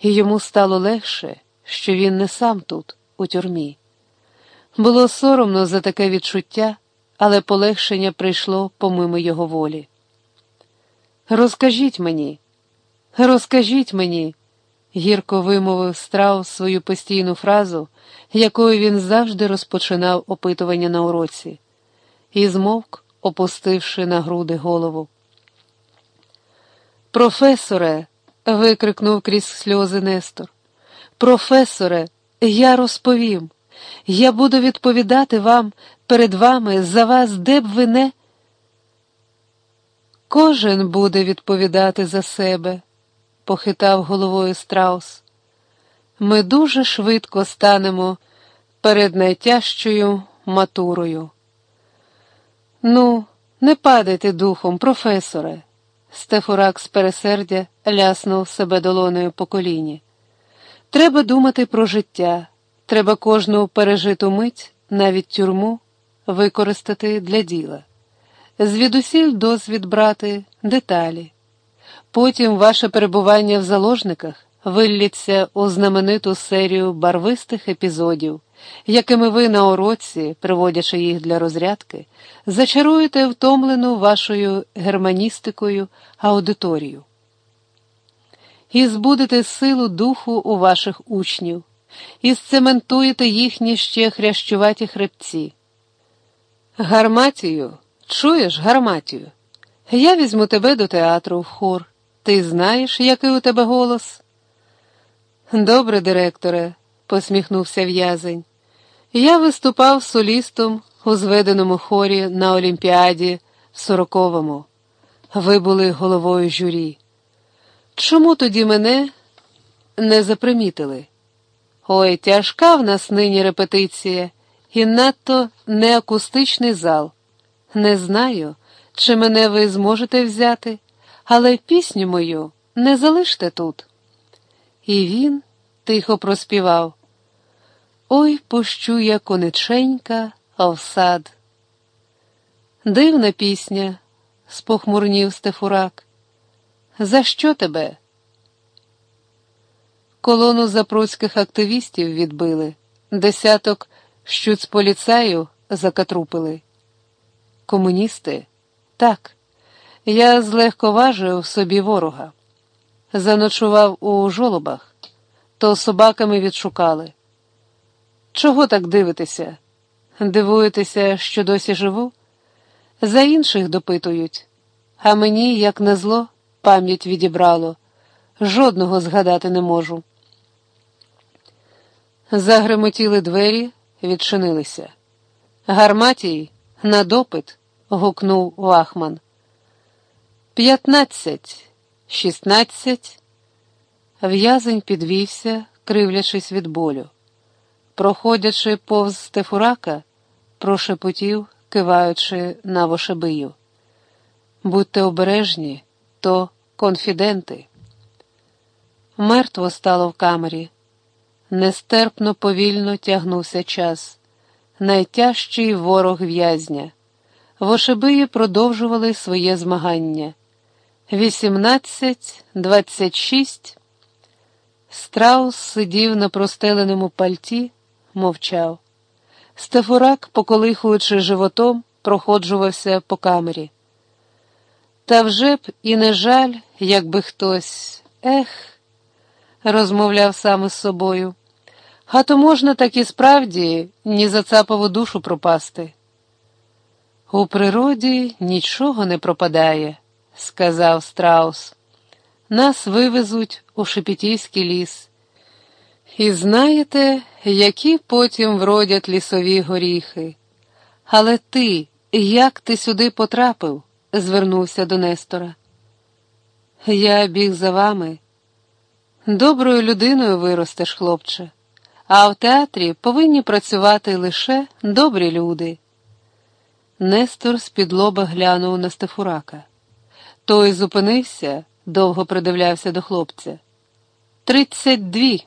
і йому стало легше, що він не сам тут, у тюрмі. Було соромно за таке відчуття, але полегшення прийшло помимо його волі. Розкажіть мені, розкажіть мені, гірко вимовив страус свою постійну фразу, якою він завжди розпочинав опитування на уроці, і змовк, опустивши на груди голову. Професоре, викрикнув крізь сльози Нестор. Професоре, я розповім. Я буду відповідати вам перед вами за вас, де б ви не. Кожен буде відповідати за себе, похитав головою страус. Ми дуже швидко станемо перед найтяжчою матурою. Ну, не падайте духом, професоре. Стефурак з пересердя ляснув себе долоною по коліні. Треба думати про життя, треба кожну пережиту мить, навіть тюрму, використати для діла. Звідусіль досвід брати, деталі. Потім ваше перебування в заложниках вилліться у знамениту серію барвистих епізодів, якими ви на уроці, приводячи їх для розрядки, зачаруєте втомлену вашою германістикою аудиторію. І збудете силу духу у ваших учнів, і сцементуєте їхні ще хрящуваті хребці. Гарматію, чуєш, гарматію? Я візьму тебе до театру в хор. Ти знаєш, який у тебе голос? Добре, директоре, посміхнувся в'язень. Я виступав солістом у зведеному хорі на Олімпіаді в сороковому. Ви були головою журі. Чому тоді мене не запримітили? Ой, тяжка в нас нині репетиція, і надто неакустичний зал. Не знаю, чи мене ви зможете взяти, але пісню мою не залиште тут. І він тихо проспівав. Ой, пущу я кониченька, а в сад. Дивна пісня, спохмурнів Стефурак. За що тебе? Колону запруцьких активістів відбили, десяток щуцполіцаю закатрупили. Комуністи? Так, я злегковажив собі ворога. Заночував у жолобах, то собаками відшукали. Чого так дивитеся? Дивуєтеся, що досі живу? За інших допитують, а мені, як назло, пам'ять відібрало, жодного згадати не можу. Загремотіли двері, відчинилися. Гарматій на допит. гукнув Вахман. П'ятнадцять, шістнадцять. В'язень підвівся, кривлячись від болю. Проходячи повз Стефурака, прошепотів, киваючи на вошебию. Будьте обережні, то конфіденти. Мертво стало в камері. Нестерпно повільно тягнувся час. Найтяжчий ворог в'язня. Вошебиї продовжували своє змагання. Вісімнадцять, двадцять шість. Страус сидів на простеленому пальті мовчав. Стефурак, поколихуючи животом, проходжувався по камері. Та вже б і не жаль, якби хтось, ех, розмовляв сам із собою. А то можна так і справді ні за цапову душу пропасти. У природі нічого не пропадає, сказав страус. Нас вивезуть у Шепетівський ліс. І знаєте, які потім вродять лісові горіхи. Але ти, як ти сюди потрапив? Звернувся до Нестора. Я біг за вами. Доброю людиною виростеш, хлопче, а в театрі повинні працювати лише добрі люди. Нестор з-під лоба глянув на Стефурака. Той зупинився, довго придивлявся до хлопця. Тридцять дві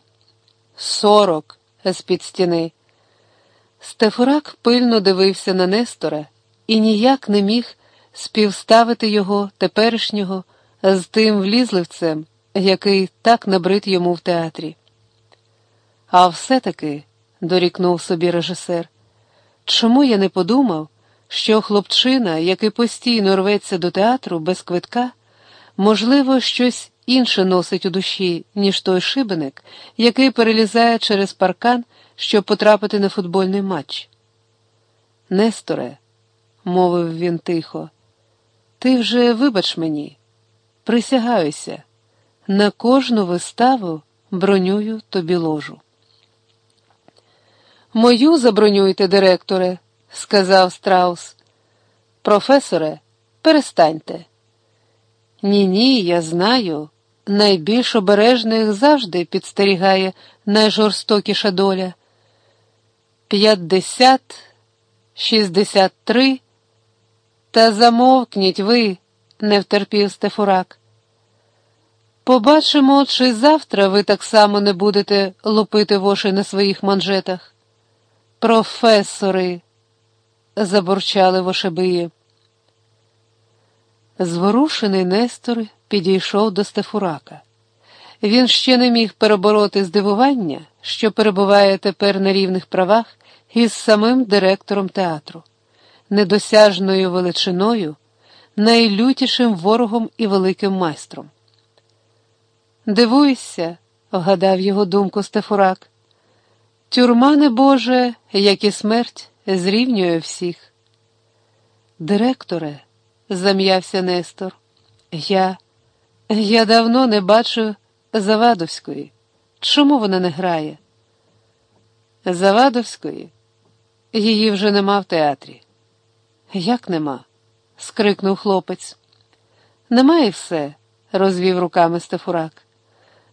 сорок з-під стіни. Стефурак пильно дивився на Нестора і ніяк не міг співставити його теперішнього з тим влізливцем, який так набрид йому в театрі. А все-таки, дорікнув собі режисер, чому я не подумав, що хлопчина, який постійно рветься до театру без квитка, можливо, щось інше носить у душі, ніж той шибеник, який перелізає через паркан, щоб потрапити на футбольний матч. Несторе, мовив він тихо, ти вже вибач мені, присягаюся, на кожну виставу бронюю тобі ложу. Мою забронюйте, директоре, сказав страус. Професоре, перестаньте. Ні, ні, я знаю. Найбільш обережних завжди підстерігає найжорстокіша доля. П'ятдесят, шістдесят три. Та замовкніть ви, не втерпів Стефурак. Побачимо, чи завтра ви так само не будете лупити воші на своїх манжетах. Професори, забурчали вошебиї. Зворушений Нестор підійшов до Стефурака. Він ще не міг перебороти здивування, що перебуває тепер на рівних правах із самим директором театру, недосяжною величиною, найлютішим ворогом і великим майстром. Дивуйся, вгадав його думку Стефурак. Тюрма не Боже, як і смерть, зрівнює всіх. Директоре, зам'явся Нестор, я. Я давно не бачу Завадовської. Чому вона не грає? Завадовської? Її вже нема в театрі. Як нема? скрикнув хлопець. Немає все, розвів руками Стефурак.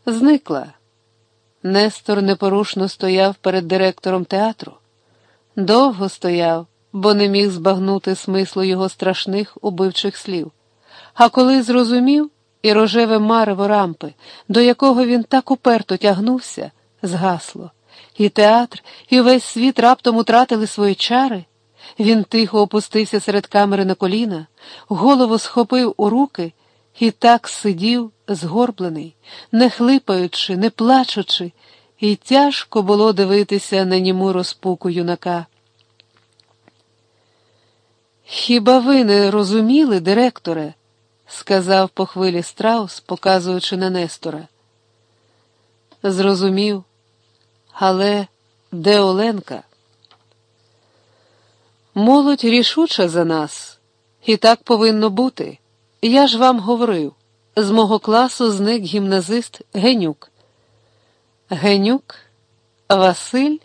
Зникла. Нестор непорушно стояв перед директором театру. Довго стояв, бо не міг збагнути смислу його страшних убивчих слів. А коли зрозумів, і рожеве марево рампи, до якого він так уперто тягнувся, згасло, і театр, і весь світ раптом утратили свої чари. Він тихо опустився серед камери на коліна, голову схопив у руки і так сидів, згорблений, не хлипаючи, не плачучи, і тяжко було дивитися на німу розпуку юнака. Хіба ви не розуміли, директоре? сказав по хвилі страус, показуючи на Нестора. Зрозумів, але де Оленка? Молодь рішуча за нас, і так повинно бути. Я ж вам говорив, з мого класу зник гімназист Генюк. Генюк, Василь